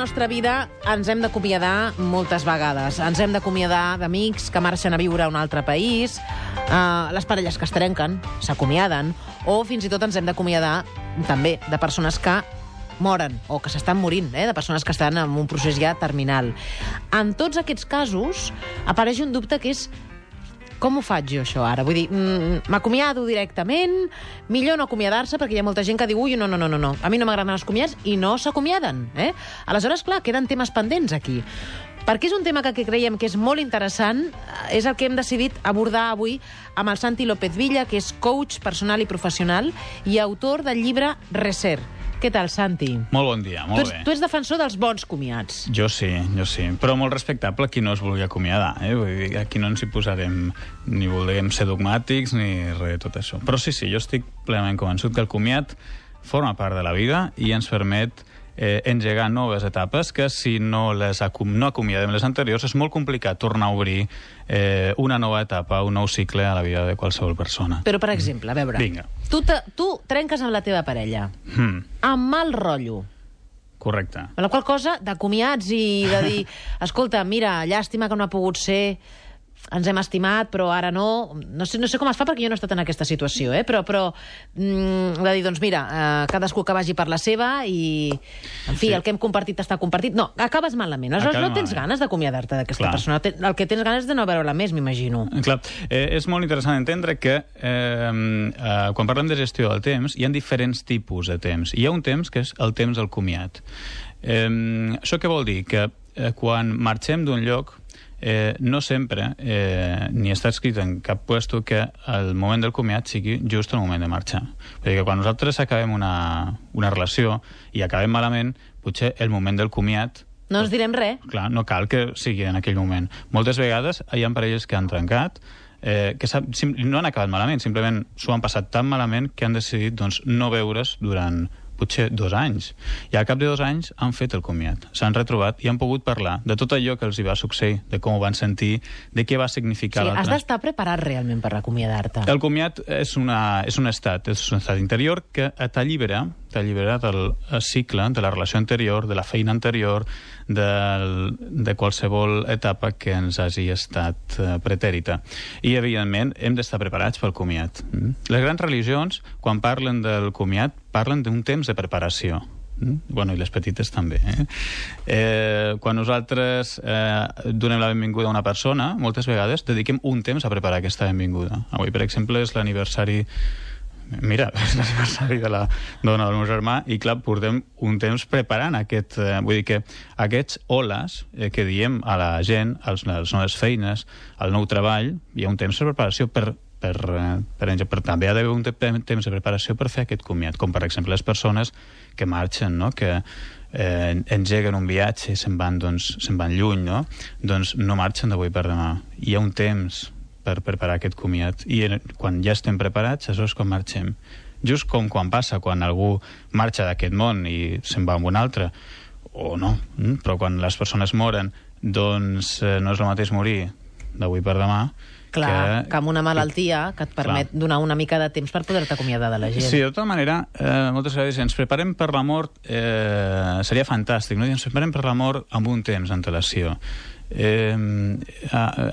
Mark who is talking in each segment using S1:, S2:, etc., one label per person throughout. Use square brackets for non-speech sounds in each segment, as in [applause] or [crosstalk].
S1: nostra vida ens hem d'acomiadar moltes vegades. Ens hem d'acomiadar d'amics que marxen a viure a un altre país, eh, les parelles que es trenquen, s'acomiaden, o fins i tot ens hem d'acomiadar també de persones que moren o que s'estan morint, eh, de persones que estan en un procés ja terminal. En tots aquests casos apareix un dubte que és com ho faig jo, això, ara? Vull dir, mm, m'acomiado directament, millor no acomiadar-se, perquè hi ha molta gent que diu, ui, no, no, no, no, no, a mi no m'agraden els comiats, i no s'acomiaden, eh? Aleshores, clar, queden temes pendents aquí. Perquè és un tema que, que creiem que és molt interessant, eh, és el que hem decidit abordar avui amb el Santi López Villa, que és coach personal i professional i autor del llibre Reser. Què tal, Santi?
S2: Molt bon dia,
S1: Tu
S2: molt
S1: ets,
S2: bé.
S1: tu ets defensor dels bons comiats.
S2: Jo sí, jo sí. Però molt respectable qui no es vulgui acomiadar. Eh? Vull dir, aquí no ens hi posarem ni voldríem ser dogmàtics ni res de tot això. Però sí, sí, jo estic plenament convençut que el comiat forma part de la vida i ens permet eh, engegar noves etapes que si no les acom no acomiadem les anteriors és molt complicat tornar a obrir eh, una nova etapa, un nou cicle a la vida de qualsevol persona.
S1: Però, per exemple, a veure...
S2: Vinga.
S1: Tu, te, tu trenques amb la teva parella,
S2: Hmm,
S1: amb mal rotllo,
S2: correcte.
S1: la qual cosa, de comiats i de dir, [laughs] escolta, mira, llàstima que no ha pogut ser, ens hem estimat, però ara no... No sé, no sé com es fa perquè jo no he estat en aquesta situació, eh? però, però mm, de dir, doncs mira, eh, cadascú que vagi per la seva i, en fi,
S2: Sí.
S1: el que hem compartit està compartit. No, acabes malament. Aleshores
S2: Acabem
S1: no tens
S2: malament.
S1: ganes d'acomiadar-te d'aquesta persona. El que tens ganes de no veure-la més, m'imagino.
S2: Clar, eh, és molt interessant entendre que eh, eh, quan parlem de gestió del temps hi ha diferents tipus de temps. Hi ha un temps que és el temps del comiat. Eh, això què vol dir? Que eh, quan marxem d'un lloc eh, no sempre eh, ni està escrit en cap puesto que el moment del comiat sigui just el moment de marxar. Vull dir que quan nosaltres acabem una, una relació i acabem malament, potser el moment del comiat
S1: No ens direm res.
S2: Clar, no cal que sigui en aquell moment. Moltes vegades hi ha parelles que han trencat, eh, que no han acabat malament, simplement s'ho han passat tan malament que han decidit doncs, no veure's durant potser dos anys. I al cap de dos anys han fet el comiat. S'han retrobat i han pogut parlar de tot allò que els hi va succeir, de com ho van sentir, de què va significar
S1: Sí, has d'estar preparat realment per acomiadar-te.
S2: El comiat és, una, és un estat, és un estat interior que t'allibera, t'allibera del eh, cicle, de la relació anterior, de la feina anterior, del, de qualsevol etapa que ens hagi estat eh, pretèrita. I, evidentment, hem d'estar preparats pel comiat. Mm? Les grans religions, quan parlen del comiat, parlen d'un temps de preparació. Mm? Bueno, i les petites també. Eh? Eh, quan nosaltres eh, donem la benvinguda a una persona, moltes vegades dediquem un temps a preparar aquesta benvinguda. Avui, per exemple, és l'aniversari Mira, [laughs] és l'aniversari de la dona del meu germà i, clar, portem un temps preparant aquest... Eh, vull dir que aquests holes eh, que diem a la gent, als, a les noves feines, al nou treball, hi ha un temps de preparació per, per, eh, per, per, també ha d'haver un te temps de preparació per fer aquest comiat, com per exemple les persones que marxen, no? que eh, engeguen un viatge i se'n van, doncs, se'n van lluny, no? doncs no marxen d'avui per demà. Hi ha un temps per preparar aquest comiat. I quan ja estem preparats, això és quan marxem. Just com quan passa, quan algú marxa d'aquest món i se'n va amb un altre, o no, mm? però quan les persones moren, doncs eh, no és el mateix morir d'avui per demà
S1: Clar, que, que amb una malaltia que et permet
S2: Clar.
S1: donar una mica de temps per poder-te acomiadar de la gent.
S2: Sí, de tota manera, eh, moltes vegades ens preparem per la mort, eh, seria fantàstic, no? I ens preparem per la mort amb un temps d'antelació. Eh,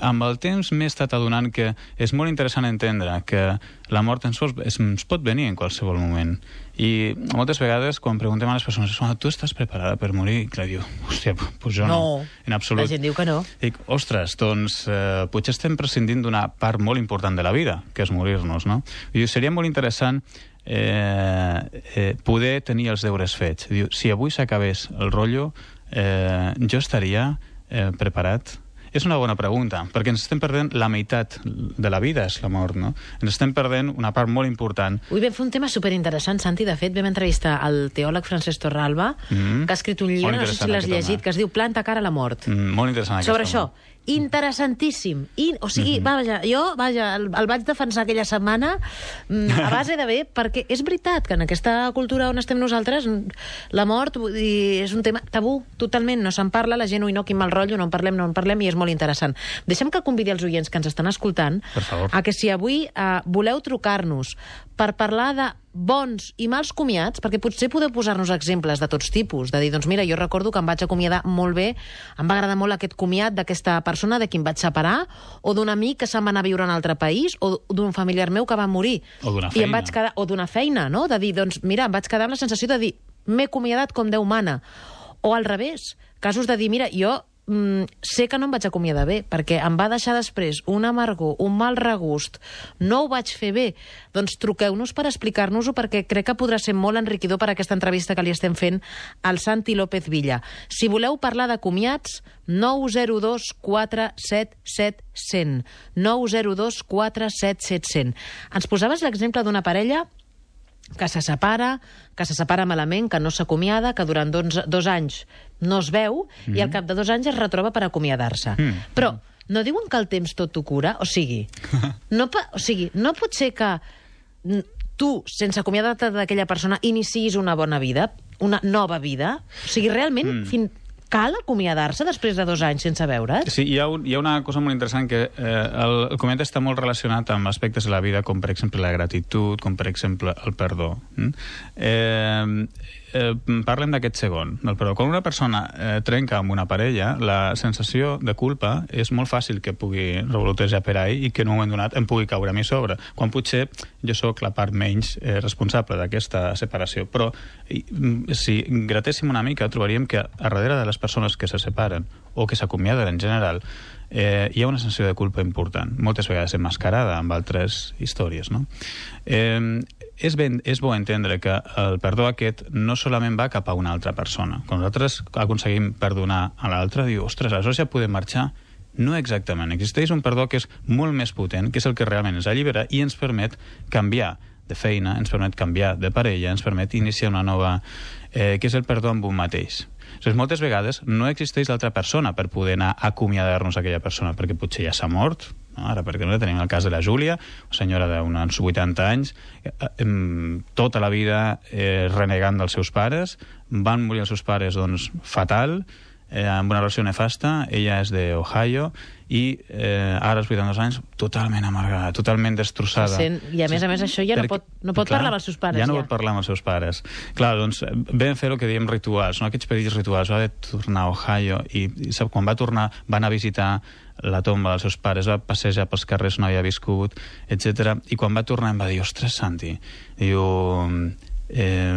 S2: amb el temps m'he estat adonant que és molt interessant entendre que la mort ens pot, es, ens pot venir en qualsevol moment. I moltes vegades, quan preguntem a les persones "Ah, tu estàs preparada per morir? I clar, diu, hòstia, doncs jo no.
S1: No,
S2: en absolut.
S1: la gent diu que no.
S2: Dic, ostres, doncs eh, potser estem prescindint d'una part molt important de la vida, que és morir-nos, no? I seria molt interessant eh, eh, poder tenir els deures fets. Diu, si avui s'acabés el rotllo, eh, jo estaria eh, preparat? És una bona pregunta, perquè ens estem perdent la meitat de la vida, és la mort, no? Ens estem perdent una part molt important.
S1: Avui vam fer un tema superinteressant, Santi. De fet, vam entrevistar el teòleg Francesc Torralba,
S2: Mm.
S1: que ha escrit un llibre, no sé si l'has llegit,
S2: home.
S1: que es diu Planta cara a la mort.
S2: Mm, molt interessant
S1: Sobre això,
S2: home.
S1: Interessantíssim. I, o sigui,
S2: Mhm.
S1: vaja, jo vaja, el, el vaig defensar aquella setmana mm, a [laughs] base de bé, perquè és veritat que en aquesta cultura on estem nosaltres mm, la mort vull dir, és un tema tabú, totalment. No se'n parla, la gent, ui, no, quin mal rotllo, no en parlem, no en parlem, i és molt interessant. Deixem que convidi els oients que ens estan escoltant
S2: Per favor.
S1: a que si avui eh, voleu trucar-nos per parlar de bons i mals comiats, perquè potser podeu posar-nos exemples de tots tipus, de dir, doncs mira, jo recordo que em vaig acomiadar molt bé, em va agradar molt aquest comiat d'aquesta persona de qui em vaig separar, o d'un amic que se'n va anar a viure a un altre país, o d'un familiar meu que va morir.
S2: O d'una
S1: I em
S2: feina.
S1: vaig quedar, o d'una feina, no? De dir, doncs mira, em vaig quedar amb la sensació de dir, m'he acomiadat com Déu mana. O al revés, casos de dir, mira, jo mm, sé que no em vaig acomiadar bé, perquè em va deixar després un amargor, un mal regust, no ho vaig fer bé. Doncs truqueu-nos per explicar-nos-ho, perquè crec que podrà ser molt enriquidor per aquesta entrevista que li estem fent al Santi López Villa. Si voleu parlar de comiats, 902 477 100. 902 477 100. Ens posaves l'exemple d'una parella que se separa, que se separa malament, que no s'acomiada, que durant dos, dos anys no es veu mm. i al cap de dos anys es retroba per acomiadar-se. Mm. Però no diuen que el temps tot ho cura? O sigui, [laughs] no, o sigui, no pot ser que tu, sense acomiadar-te d'aquella persona, iniciïs una bona vida, una nova vida? O sigui, realment, mm. fin, cal acomiadar-se després de dos anys sense veure't?
S2: Sí, hi ha, un, hi ha una cosa molt interessant que eh, el, el comiat està molt relacionat amb aspectes de la vida, com per exemple la gratitud, com per exemple el perdó. Mm? Eh, eh, parlem d'aquest segon, perdó. Quan una persona eh, trenca amb una parella, la sensació de culpa és molt fàcil que pugui revolotejar per ahí i que en un moment donat em pugui caure a mi sobre, quan potser jo sóc la part menys eh, responsable d'aquesta separació. Però i, mm, si gratéssim una mica, trobaríem que a darrere de les persones que se separen o que s'acomiaden en general, eh, hi ha una sensació de culpa important, moltes vegades emmascarada amb altres històries. No? Eh, és, ben, és bo entendre que el perdó aquest no solament va cap a una altra persona. Quan nosaltres aconseguim perdonar a l'altre, diu, ostres, aleshores ja podem marxar. No exactament. Existeix un perdó que és molt més potent, que és el que realment ens allibera i ens permet canviar de feina, ens permet canviar de parella, ens permet iniciar una nova... Eh, que és el perdó amb un mateix. Doncs moltes vegades no existeix l'altra persona per poder anar a acomiadar-nos aquella persona, perquè potser ja s'ha mort, no? ara per exemple tenim el cas de la Júlia, una senyora d'uns 80 anys, eh, eh, tota la vida eh, renegant dels seus pares, van morir els seus pares doncs, fatal, eh, amb una relació nefasta, ella és d'Ohio, i eh, ara, als 82 anys, totalment amargada, totalment destrossada.
S1: Se sent- i a més a més això ja no pot- no pot parlar amb els seus pares,
S2: Ja no
S1: ja.
S2: pot parlar amb els seus pares. Clar, doncs vam fer el que diem rituals, no? aquests petits rituals. Va de tornar a Ohio i, i sap, quan va tornar va anar a visitar la tomba dels seus pares, va passejar pels carrers on havia viscut, etc. I quan va tornar em va dir, ostres, Santi, diu, eh,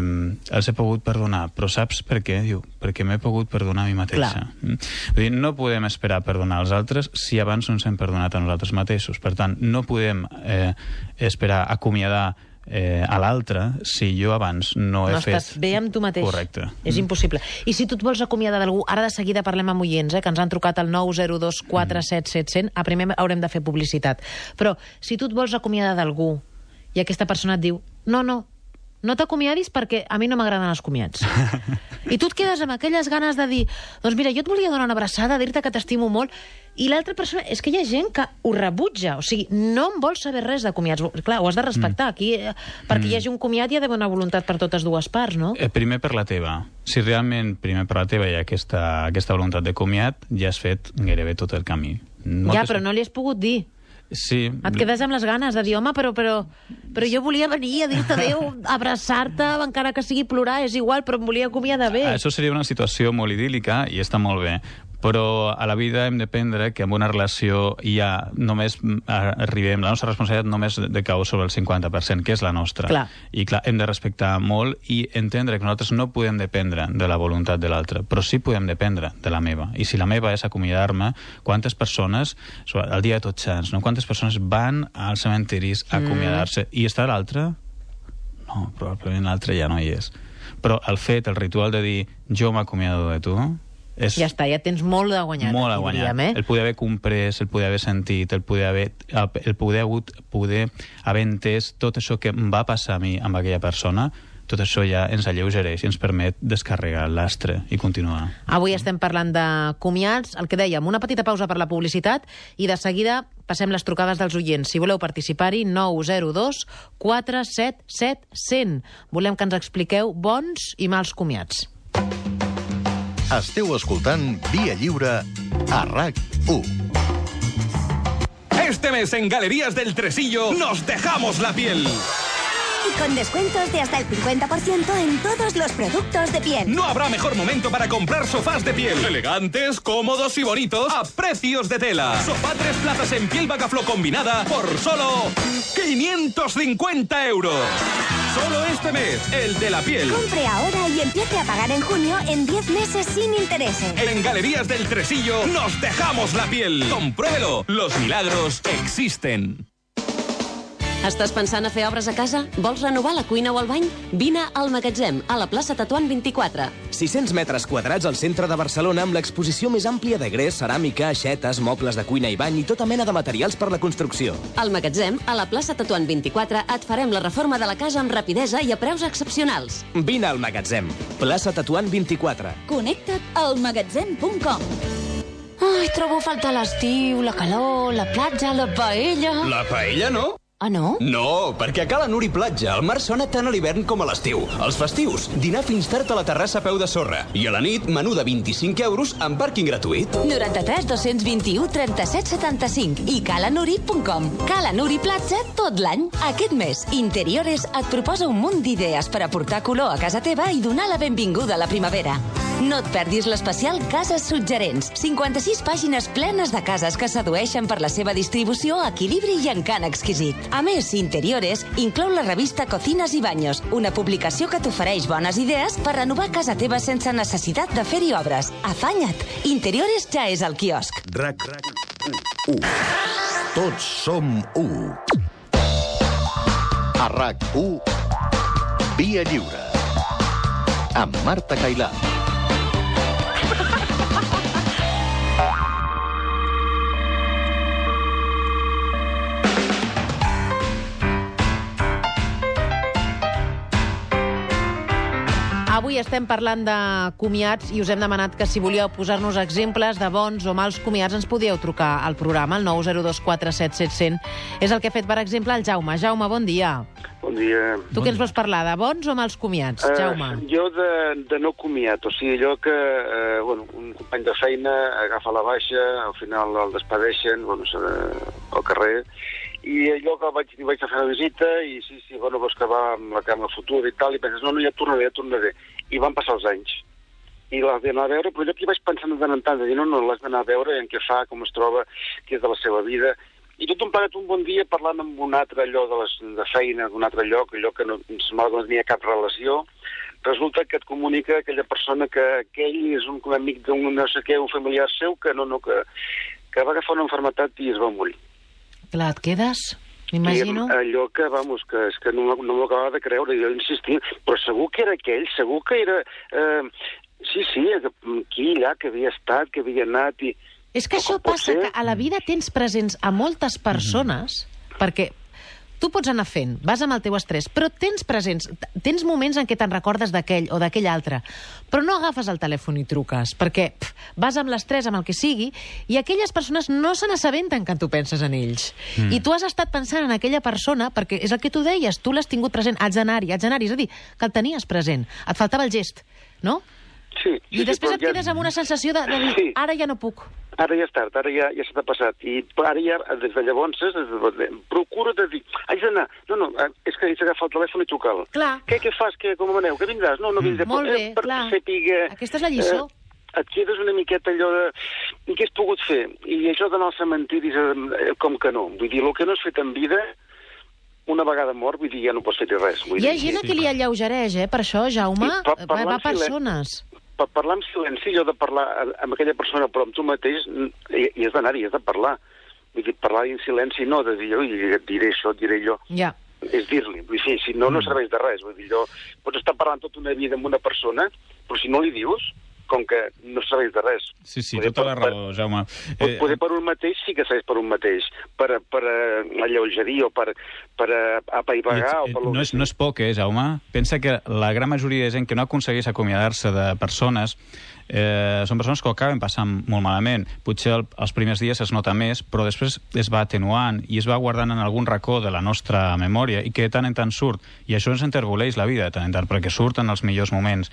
S2: els he pogut perdonar, però saps per què? Diu, perquè m'he pogut perdonar a mi mateixa.
S1: Clar.
S2: Mm. Vull dir, no podem esperar perdonar als altres si abans no ens hem perdonat a nosaltres mateixos. Per tant, no podem eh, esperar acomiadar eh, a l'altre si jo abans no he
S1: no
S2: fet...
S1: estàs bé amb tu mateix.
S2: Correcte.
S1: És impossible. I si tu et vols acomiadar d'algú, ara de seguida parlem amb oients, eh, que ens han trucat al 902 477 100, a primer haurem de fer publicitat. Però si tu et vols acomiadar d'algú i aquesta persona et diu no, no, no t'acomiadis perquè a mi no m'agraden els comiats. [laughs] I tu et quedes amb aquelles ganes de dir doncs mira, jo et volia donar una abraçada, dir-te que t'estimo molt, i l'altra persona... És que hi ha gent que ho rebutja, o sigui, no en vol saber res de comiats. Clar, ho has de respectar. Aquí, eh, perquè hi hagi un comiat hi ha d'haver una voluntat per totes dues parts, no?
S2: Eh, primer per la teva. Si realment primer per la teva hi ha aquesta, aquesta voluntat de comiat, ja has fet gairebé tot el camí.
S1: Ja, però no li has pogut dir.
S2: Sí.
S1: Et quedes amb les ganes de dir, home, però, però, però jo volia venir a dir-te adéu, abraçar-te, encara que sigui plorar, és igual, però em volia acomiadar bé.
S2: Això seria una situació molt idíl·lica i està molt bé. Però a la vida hem d'aprendre que en una relació ja només mm, arribem, la nostra responsabilitat només decau sobre el 50%, que és la nostra.
S1: Clar.
S2: I clar, hem de respectar molt i entendre que nosaltres no podem dependre de la voluntat de l'altre, però sí podem dependre de la meva. I si la meva és acomiadar-me, quantes persones, el dia de tots sants, no? quantes persones van als cementiris a acomiadar-se i està l'altre? No, probablement l'altre ja no hi és. Però el fet, el ritual de dir jo m'acomiado de tu, és
S1: Ja està, ja tens molt de guanyat.
S2: molt a
S1: aquí,
S2: guanyar.
S1: diríem, eh?
S2: El poder haver comprès, el poder haver sentit, el poder haver, el poder, hagut, poder haver entès tot això que em va passar a mi amb aquella persona, tot això ja ens alleugereix i ens permet descarregar l'astre i continuar.
S1: Avui estem parlant de comiats, el que dèiem, una petita pausa per la publicitat i de seguida passem les trucades dels oients. Si voleu participar-hi, 902 477 100. Volem que ens expliqueu bons i mals comiats.
S3: Esteu escoltant Via Lliure a RAC1.
S4: Este mes en Galerías del Tresillo nos dejamos la piel.
S5: Y con descuentos de hasta el 50% en todos los productos de piel.
S4: No habrá mejor momento para comprar sofás de piel. Elegantes, cómodos y bonitos a precios de tela. Sofá tres plazas en piel bagaflo combinada por solo 550 euros. Este mes, el de la piel.
S5: Compre ahora y empiece a pagar en junio en 10 meses sin intereses.
S4: En Galerías del Tresillo nos dejamos la piel. Compruébelo. Los milagros existen.
S6: Estàs pensant a fer obres a casa? Vols renovar la cuina o el bany? Vine al Magatzem, a la plaça Tatuant 24.
S7: 600 metres quadrats al centre de Barcelona amb l'exposició més àmplia de gres, ceràmica, aixetes, mobles de cuina i bany i tota mena de materials per la construcció.
S6: Al Magatzem, a la plaça Tatuant 24, et farem la reforma de la casa amb rapidesa i a preus excepcionals.
S7: Vine al Magatzem, plaça Tatuant 24.
S5: Connecta't al magatzem.com
S8: Ai, trobo a faltar l'estiu, la calor, la platja, la paella...
S9: La paella no?
S8: Ah, no?
S9: No, perquè a Cala Nuri Platja el mar sona tant a l'hivern com a l'estiu. Els festius, dinar fins tard a la terrassa a peu de sorra. I a la nit, menú de 25 euros amb pàrquing gratuït.
S8: 93 221 37 75 i calanuri.com. Cala Nuri Platja tot l'any. Aquest mes, Interiores et proposa un munt d'idees per aportar color a casa teva i donar la benvinguda a la primavera. No et perdis l'especial Cases Suggerents. 56 pàgines plenes de cases que sedueixen per la seva distribució, equilibri i encant exquisit. A més, Interiores inclou la revista Cocinas i Baños, una publicació que t'ofereix bones idees per renovar casa teva sense necessitat de fer-hi obres. Afanya't! Interiores ja és al quiosc.
S3: RAC 1. Tots som u. A RAC 1, Via Lliure. Amb Marta Cailà.
S1: Avui estem parlant de comiats i us hem demanat que si volíeu posar-nos exemples de bons o mals comiats ens podíeu trucar al programa, el 902477100. És el que ha fet, per exemple, el Jaume. Jaume, bon dia.
S10: Bon dia.
S1: Tu què ens vols parlar, de bons o mals comiats,
S10: Eh,
S1: Jaume?
S10: jo de, de no comiat, o sigui, allò que eh, bueno, un company de feina agafa la baixa, al final el despedeixen bueno, al carrer, i allò que vaig, vaig a fer una visita i sí, sí, bueno, vols que va amb la cama futura i tal, i penses, no, no, ja tornaré, ja tornaré. I van passar els anys. I l'has d'anar a veure, però que hi vaig pensant de tant en tant, de dir, no, no, l'has d'anar a veure en què fa, com es troba, què és de la seva vida, i tot un plegat un bon dia parlant amb un altre allò de, les, de feina, d'un altre lloc, allò que no, em semblava que no tenia cap relació, resulta que et comunica aquella persona que aquell és un amic d'un no sé què, un familiar seu, que no, no, que, que va agafar una enfermetat i es va morir.
S1: Clar, et quedes? M'imagino.
S10: I allò que, vamos, que és que no, no m'ho acabava de creure, jo insistia, però segur que era aquell, segur que era... Eh, sí, sí, aquí, allà, que havia estat, que havia anat i...
S1: És que això passa
S10: ser?
S1: que a la vida tens presents a moltes persones, perquè tu pots anar fent, vas amb el teu estrès, però tens presents, tens moments en què te'n recordes d'aquell o d'aquell altre, però no agafes el telèfon i truques, perquè pf, vas amb l'estrès, amb el que sigui, i aquelles persones no se n'assabenten que tu penses en ells. Mm. I tu has estat pensant en aquella persona, perquè és el que tu deies, tu l'has tingut present, haig d'anar-hi, haig d'anar-hi, és a dir, que el tenies present, et faltava el gest, no?
S10: Sí, sí,
S1: I després
S10: però
S1: et quedes amb una sensació de, de dir,
S10: Sí.
S1: ara ja no puc.
S10: Ara ja és tard, ara ja, ja se t'ha passat. I ara ja, des de llavors, des de, procura de dir, haig d'anar. No, no, eh, és que haig d'agafar el telèfon i trucar-lo.
S1: Clar.
S10: Què, què fas? Què, com aneu? Que vindràs? No, no vindré.
S1: Molt
S10: però,
S1: bé,
S10: eh, per
S1: clar.
S10: saber,
S1: Aquesta és la lliçó.
S10: Eh, et quedes una miqueta allò de... I què has pogut fer? I això d'anar als cementiris, eh, com que no? Vull dir, el que no has fet en vida, una vegada mort, vull dir, ja no pots fer res. Vull
S1: Hi ha
S10: dir,
S1: gent a qui li alleugereix, eh? Per això, Jaume,
S10: I
S1: va, va
S10: en silen-
S1: persones.
S10: Per parlar en silenci, allò de parlar amb aquella persona, però amb tu mateix, mm, i, i has d'anar-hi, has de parlar. Vull dir, parlar en silenci no, de dir, ui, et diré això, et diré allò.
S1: Ja.
S10: És dir-li, vull dir, si no, no serveix de res. Vull dir, allò, pots estar parlant tota una vida amb una persona, però si no li dius, com que no serveix de res.
S2: Sí, sí,
S10: Poder
S2: tota la
S10: per-
S2: raó, Jaume.
S10: Eh, poder per un mateix sí que serveix per un mateix, per, per alleugerir o per, per apaivagar o
S2: I,
S10: per...
S2: no, és, no és poc, eh, Jaume? Pensa que la gran majoria de gent que no aconsegueix acomiadar-se de persones eh, són persones que ho acaben passant molt malament. Potser el, els primers dies es nota més, però després es va atenuant i es va guardant en algun racó de la nostra memòria i que de tant en tant surt. I això ens enterboleix la vida de tant en tant, perquè surten els millors moments.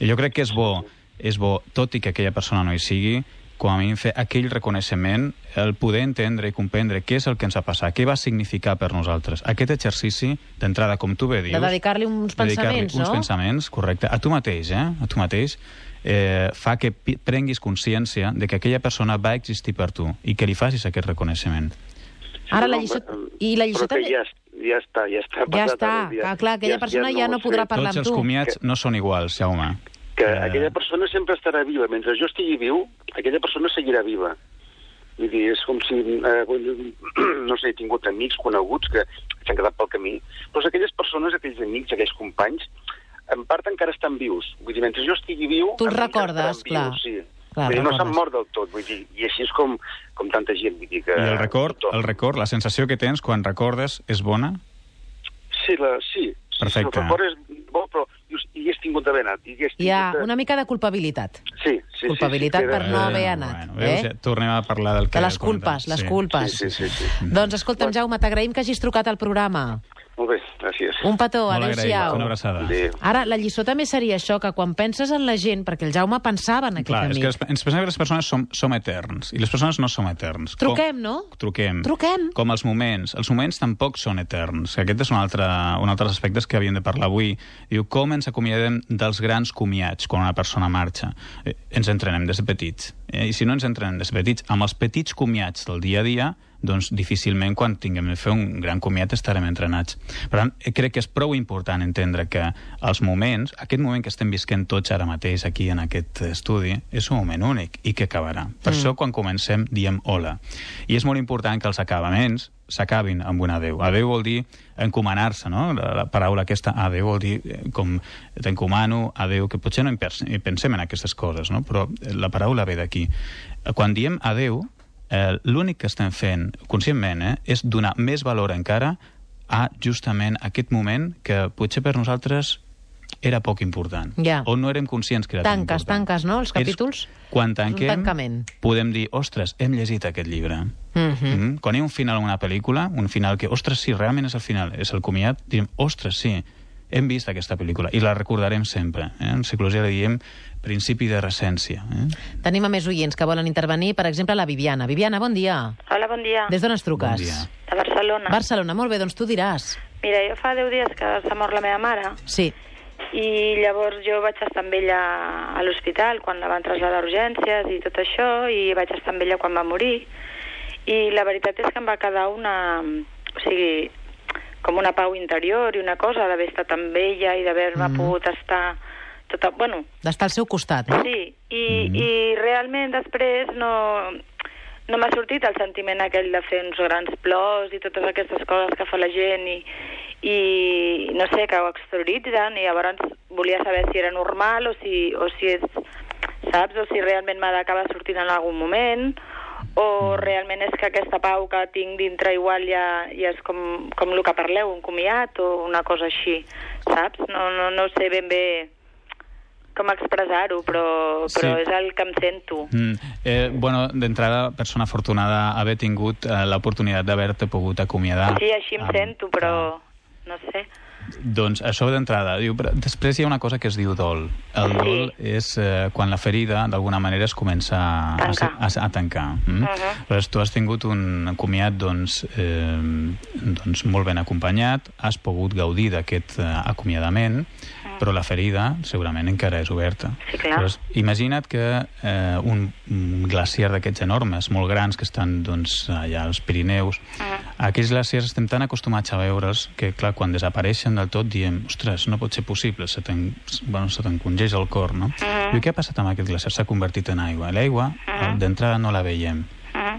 S2: I jo crec que és bo, és bo, tot i que aquella persona no hi sigui, com a mínim fer aquell reconeixement, el poder entendre i comprendre què és el que ens ha passat, què va significar per nosaltres. Aquest exercici, d'entrada, com tu bé dius...
S1: De dedicar-li uns
S2: dedicar-li
S1: pensaments,
S2: uns
S1: no?
S2: pensaments, correcte, a tu mateix, eh? A tu mateix, eh, fa que prenguis consciència de que aquella persona va existir per tu i que li facis aquest reconeixement.
S1: Ara la
S10: No,
S1: lliçó... I la lliçó
S10: que
S1: també...
S10: ja, ja està, ja està.
S1: Ja està,
S10: ara,
S1: clar, clar, aquella persona ja no
S10: ho sé.
S1: podrà parlar
S2: Tots
S1: amb
S2: els
S1: tu.
S2: comiats no són iguals, Jaume.
S10: Que
S2: Eh.
S10: aquella persona sempre estarà viva. Mentre jo estigui viu, aquella persona seguirà viva. Vull dir, és com si, eh, [clears throat] no sé, he tingut amics coneguts que s'han quedat pel camí, però aquelles persones, aquells amics, aquells companys, en part encara estan vius. Vull dir, mentre jo estigui viu...
S1: Tu els recordes, clar.
S10: Vius, sí.
S1: Clar,
S10: vull dir, no s'han mort del tot, vull dir, i així és com, com tanta gent, vull dir que...
S2: I el record, el record, la sensació que tens quan recordes és bona?
S10: Sí, la, sí. sí,
S2: Perfecte.
S10: Sí, el record és bo, però dius, hi hagués tingut d'haver anat. Hi hagués
S1: Hi ha
S10: tingut de-
S1: una mica de culpabilitat.
S10: Sí, sí,
S1: Culpabilitat
S10: sí, sí,
S1: per no haver anat,
S2: Bueno, veus,
S1: eh?
S2: ja tornem a parlar del que...
S1: De les culpes, les
S2: sí.
S1: culpes.
S10: Sí, sí, sí, sí.
S1: Doncs escolta'm, Jaume, t'agraïm que hagis trucat al programa.
S10: Molt bé, gràcies.
S1: Un petó, adéu-siau.
S2: una abraçada.
S10: Adéu.
S1: Ara, la lliçó també seria això, que quan penses en la gent, perquè el Jaume pensava en aquest
S2: Clar, és
S1: amic...
S2: que les- ens pensem que les persones som, som eterns, i les persones no som eterns.
S1: Truquem, no?
S2: Com, truquem.
S1: Truquem.
S2: Com els moments. Els moments tampoc són eterns. Aquest és un altre, un altre aspectes que havíem de parlar avui. Diu, com ens acomiadem dels grans comiats quan una persona marxa? Eh, ens entrenem des de petits. Eh? I si no ens entrenem des de petits, amb els petits comiats del dia a dia, doncs difícilment quan tinguem de fer un gran comiat estarem entrenats. Per tant, crec que és prou important entendre que els moments, aquest moment que estem visquent tots ara mateix aquí en aquest estudi, és un moment únic i que acabarà. Per mm. això quan comencem diem hola. I és molt important que els acabaments s'acabin amb un adeu. Adeu vol dir encomanar-se, no? La, la paraula aquesta adeu vol dir eh, com t'encomano, adeu, que potser no pensem en aquestes coses, no? però la paraula ve d'aquí. Quan diem adeu, eh, l'únic que estem fent conscientment eh, és donar més valor encara a justament aquest moment que potser per nosaltres era poc important.
S1: Ja.
S2: O no érem conscients que era tan
S1: Tanques,
S2: important.
S1: tanques, no? Els capítols?
S2: És, quan tanquem,
S1: tancament.
S2: podem dir, ostres, hem llegit aquest llibre.
S1: Mhm.
S2: Mm Quan hi ha un final en una pel·lícula, un final que, ostres, sí, realment és el final, és el comiat, direm, ostres, sí, hem vist aquesta pel·lícula i la recordarem sempre. Eh? En psicologia li diem principi de recència. Eh?
S1: Tenim a més oients que volen intervenir, per exemple, la Viviana. Viviana, bon dia.
S11: Hola, bon dia.
S1: Des d'on ens truques?
S2: Bon dia.
S11: De Barcelona.
S1: Barcelona, molt bé, doncs tu diràs.
S11: Mira, jo fa 10 dies que s'ha mort la meva mare
S1: Sí.
S11: i llavors jo vaig estar amb ella a l'hospital quan la van traslladar a urgències i tot això i vaig estar amb ella quan va morir i la veritat és que em va quedar una... o sigui, com una pau interior i una cosa d'haver estat amb ella i d'haver-me
S1: Mm.
S11: pogut estar tota... Bueno,
S1: D'estar al seu costat, no?
S11: Sí, i, mm. i realment després no, no m'ha sortit el sentiment aquell de fer uns grans plors i totes aquestes coses que fa la gent i, i no sé, que ho exterioritzen i llavors volia saber si era normal o si, o si és, saps, o si realment m'ha d'acabar sortint en algun moment o realment és que aquesta pau que tinc dintre igual ja, ja és com, com el que parleu, un comiat o una cosa així, saps? No, no, no sé ben bé com expressar-ho, però, però
S2: Sí.
S11: és el que em sento.
S2: Mm. Eh, bueno, d'entrada, persona afortunada haver tingut eh, l'oportunitat d'haver-te pogut acomiadar.
S11: Sí, així em
S2: amb-
S11: sento, però no sé.
S2: Doncs això d'entrada. Diu, però després hi ha una cosa que es diu dol. El
S11: Sí.
S2: dol és eh, quan la ferida, d'alguna manera, es comença a, a,
S11: Tancar.
S2: a, a tancar. Mm?
S11: Uh -huh.
S2: Aleshores, tu has tingut un comiat doncs, eh, doncs molt ben acompanyat, has pogut gaudir d'aquest eh, acomiadament, però la ferida segurament encara és oberta.
S11: Sí, clar.
S2: Aleshores, imagina't que eh, un, un glaciar d'aquests enormes, molt grans, que estan doncs, allà als Pirineus, aquells glaciars estem tan acostumats a veure'ls que, clar, quan desapareixen del tot diem, ostres, no pot ser possible, se te'n bueno, el cor, no? I què ha passat amb aquest glaciar? S'ha convertit en aigua. L'aigua, eh, d'entrada, no la veiem.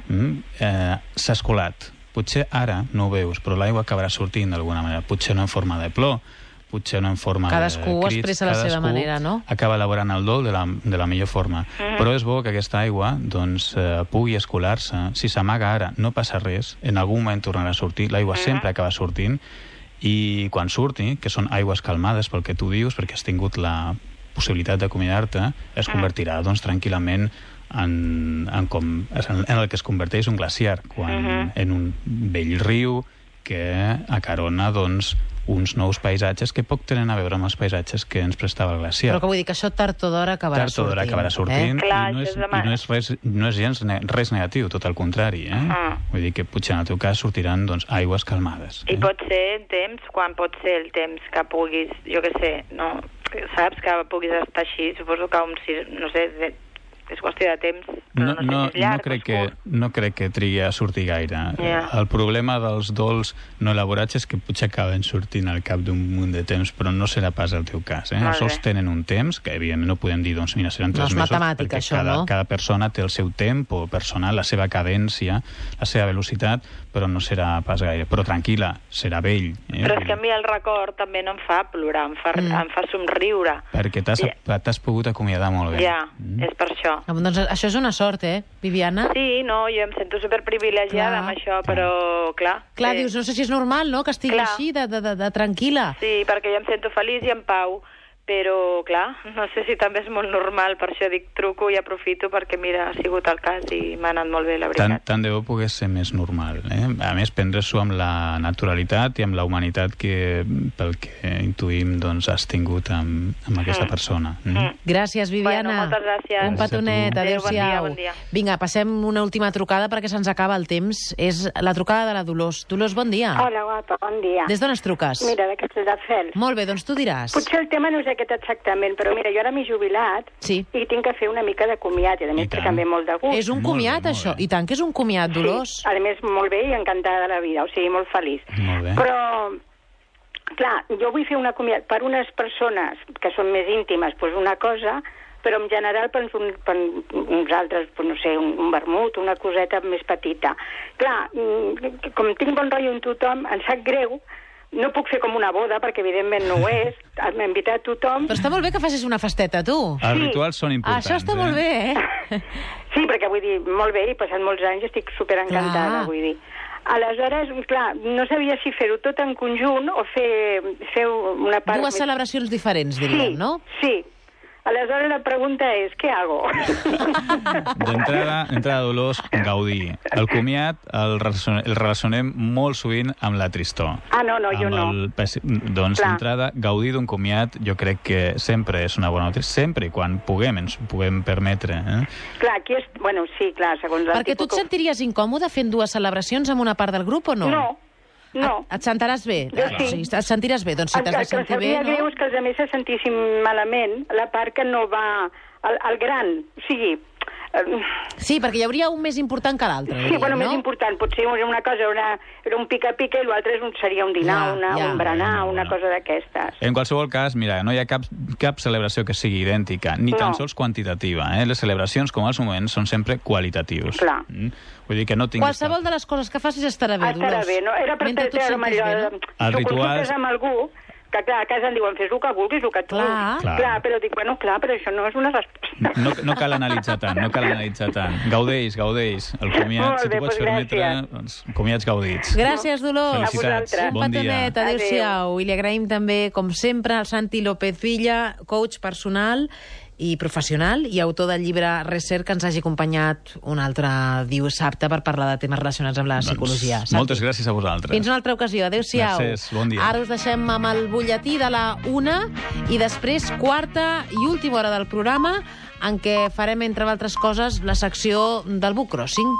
S2: Mm? Eh, S'ha escolat. Potser ara no ho veus, però l'aigua acabarà sortint d'alguna manera. Potser no en forma de plor, potser no en forma
S1: Cadascú
S2: de crits.
S1: expressa la seva
S2: cadascú
S1: manera, no?
S2: acaba elaborant el dol de la, de la millor forma. Però és bo que aquesta aigua doncs, eh, pugui escolar-se. Si s'amaga ara, no passa res. En algun moment tornarà a sortir. L'aigua sempre acaba sortint. I quan surti, que són aigües calmades pel que tu dius, perquè has tingut la possibilitat d'acomiadar-te, es convertirà doncs, tranquil·lament en, en, com, en el que es converteix un glaciar, quan, en un vell riu que acarona doncs, uns nous paisatges que poc tenen a veure amb els paisatges que ens prestava el glaciar.
S1: Però que vull dir que això tard o d'hora acabarà
S2: Tard o d'hora acabarà sortint
S1: Eh?
S11: Clar,
S2: i, no
S11: això
S2: és,
S11: demà.
S2: i no és, res, no és gens ne res negatiu, tot al contrari. Eh?
S11: Ah.
S2: Vull dir que potser en el teu cas sortiran doncs, aigües calmades.
S11: I pot ser en temps, quan pot ser el temps que puguis, jo què sé, no, saps, que puguis estar així, suposo que un, no sé, de, és qüestió de temps, però no,
S2: No,
S11: sé
S2: no,
S11: si llarg
S2: no, crec que, no crec que trigui a sortir gaire.
S11: Ja.
S2: El problema dels dols no elaborats és que potser acaben sortint al cap d'un munt de temps, però no serà pas el teu cas. Eh? Els sols
S1: bé.
S2: tenen un temps, que evidentment no podem dir, doncs mira, seran
S1: No
S2: tres
S1: és
S2: mesos, perquè
S1: això,
S2: cada,
S1: no?
S2: cada persona té el seu tempo personal, la seva cadència, la seva velocitat, però no serà pas gaire. Però tranquil·la, serà vell. Eh?
S11: Però és que a mi el record també no em fa plorar, em fa,
S1: Mm.
S11: em fa somriure.
S2: Perquè t'has t'has pogut acomiadar molt bé.
S11: Ja, és per això.
S1: Ah, Doncs això és una sort, eh, Viviana?
S11: Sí, no, jo em sento superprivilegiada
S1: Clar.
S11: amb això, però clar.
S1: Clar,
S11: eh,
S1: dius, no sé si és normal, no?, que estigui
S11: Clar.
S1: així, de, de, de, de tranquil·la.
S11: Sí, perquè jo em sento feliç i en pau, però, clar, no sé si també és molt normal, per això dic truco i aprofito, perquè, mira, ha sigut el cas i m'ha anat molt bé, la
S2: Tant,
S11: veritat.
S2: tant de bo pogués ser més normal. Eh? A més, prendre-s'ho amb la naturalitat i amb la humanitat que, pel que intuïm, doncs, has tingut amb, amb aquesta
S11: Mm.
S2: persona. Mm.
S1: Gràcies, Viviana.
S11: Bueno, moltes gràcies.
S1: Un petonet,
S2: tu.
S11: Adéu, bon dia,
S1: adéu-siau.
S11: bon dia.
S1: Vinga, passem una última trucada perquè se'ns acaba el temps. És la trucada de la Dolors. Dolors, bon dia.
S12: Hola, guapa, bon dia.
S1: Des d'on es truques?
S12: Mira, de Castelldefels.
S1: Molt bé, doncs tu diràs.
S12: Potser el tema no és aquest exactament, però mira, jo ara m'he jubilat
S1: sí.
S12: i tinc que fer una mica de comiat, i a més que també molt de gust.
S1: És un comiat, això. I tant que és un comiat, Dolors.
S12: Sí, a més, molt bé i encantada de la vida, o sigui, molt feliç.
S2: Molt bé.
S12: Però, clar, jo vull fer una comiat per unes persones que són més íntimes, doncs una cosa, però en general per, un, per uns altres, doncs no sé, un, un vermut, una coseta més petita. Clar, mm, com tinc bon rotllo amb tothom, em sap greu, no puc fer com una boda, perquè evidentment no ho és, [laughs] m'ha invitat tothom...
S1: Però està molt bé que facis una festeta, tu.
S2: Els rituals són importants.
S1: Això està molt bé, eh? [laughs]
S12: Sí, perquè vull dir, molt bé, he passat molts anys i estic superencantada,
S1: Clar.
S12: vull dir. Aleshores, clar, no sabia si fer-ho tot en conjunt o fer, fer una part...
S1: Dues celebracions diferents, diríem,
S12: sí,
S1: no?
S12: Sí. Aleshores la pregunta és, què hago? [laughs]
S2: D'entrada, d'entrada, Dolors, gaudir. El comiat el, relacion- el relacionem molt sovint amb la tristor.
S12: Ah, no, no, jo
S2: Amb
S12: no.
S2: el pessi- doncs, d'entrada, gaudir d'un comiat jo crec que sempre és una bona notícia, sempre i quan puguem, ens puguem permetre. Eh?
S12: Clar, aquí és... Bueno, sí, clar, segons el
S1: Perquè tu et sentiries incòmode fent dues celebracions amb una part del grup o no?
S12: No, no.
S1: Et, et sentaràs bé?
S12: Jo sí.
S1: O sigui, et sentiràs bé? Doncs si
S12: el,
S1: t'has
S12: el
S1: de
S12: que
S1: sentir bé,
S12: sabria
S1: no?
S12: greu és que els altres se sentissin malament la part que no va al, al gran. O sigui,
S1: Sí, perquè hi hauria un més important que l'altre,
S12: Sí,
S1: diríem,
S12: bueno,
S1: no?
S12: més important. Potser una cosa era, era un pica-pica i l'altre seria un dinar,
S1: Ja,
S12: una,
S1: ja.
S12: un berenar, una cosa d'aquestes.
S2: En qualsevol cas, mira, no hi ha cap, cap celebració que sigui idèntica, ni
S12: No.
S2: tan sols quantitativa. Eh? Les celebracions, com els moments, són sempre qualitatius.
S12: Clar.
S2: Mm? Vull dir que no tinguis
S1: Qualsevol de les coses que facis estarà bé,
S12: Estarà
S1: Dolors.
S12: bé, no? Era per
S1: Mentre tu sentis
S12: allò...
S1: bé, no?
S2: Els
S12: Tu
S2: rituals-
S12: consultes amb algú que clar, a casa em diuen fes el que vulguis, el que tu...
S1: Clar.
S2: Clar.
S12: clar però dic, bueno, clar, però això no és una resposta.
S2: No, no cal analitzar tant, no cal analitzar tant. Gaudeix, gaudeix. El comiat,
S12: Molt
S2: si tu pots
S12: doncs
S2: permetre,
S12: gràcies.
S2: doncs, comiats gaudits.
S1: Gràcies, Dolors.
S2: Felicitats.
S1: Un
S2: Bon dia.
S1: adéu-siau. I li agraïm també, com sempre, al Santi López Villa, coach personal i professional i autor del llibre Recer, que ens hagi acompanyat un altre dissabte per parlar de temes relacionats amb la psicologia.
S2: Doncs, moltes gràcies a vosaltres.
S1: Fins una altra ocasió. Adéu-siau.
S2: Bon dia.
S1: Ara us deixem amb el butlletí de la una i després quarta i última hora del programa en què farem, entre altres coses, la secció del book crossing.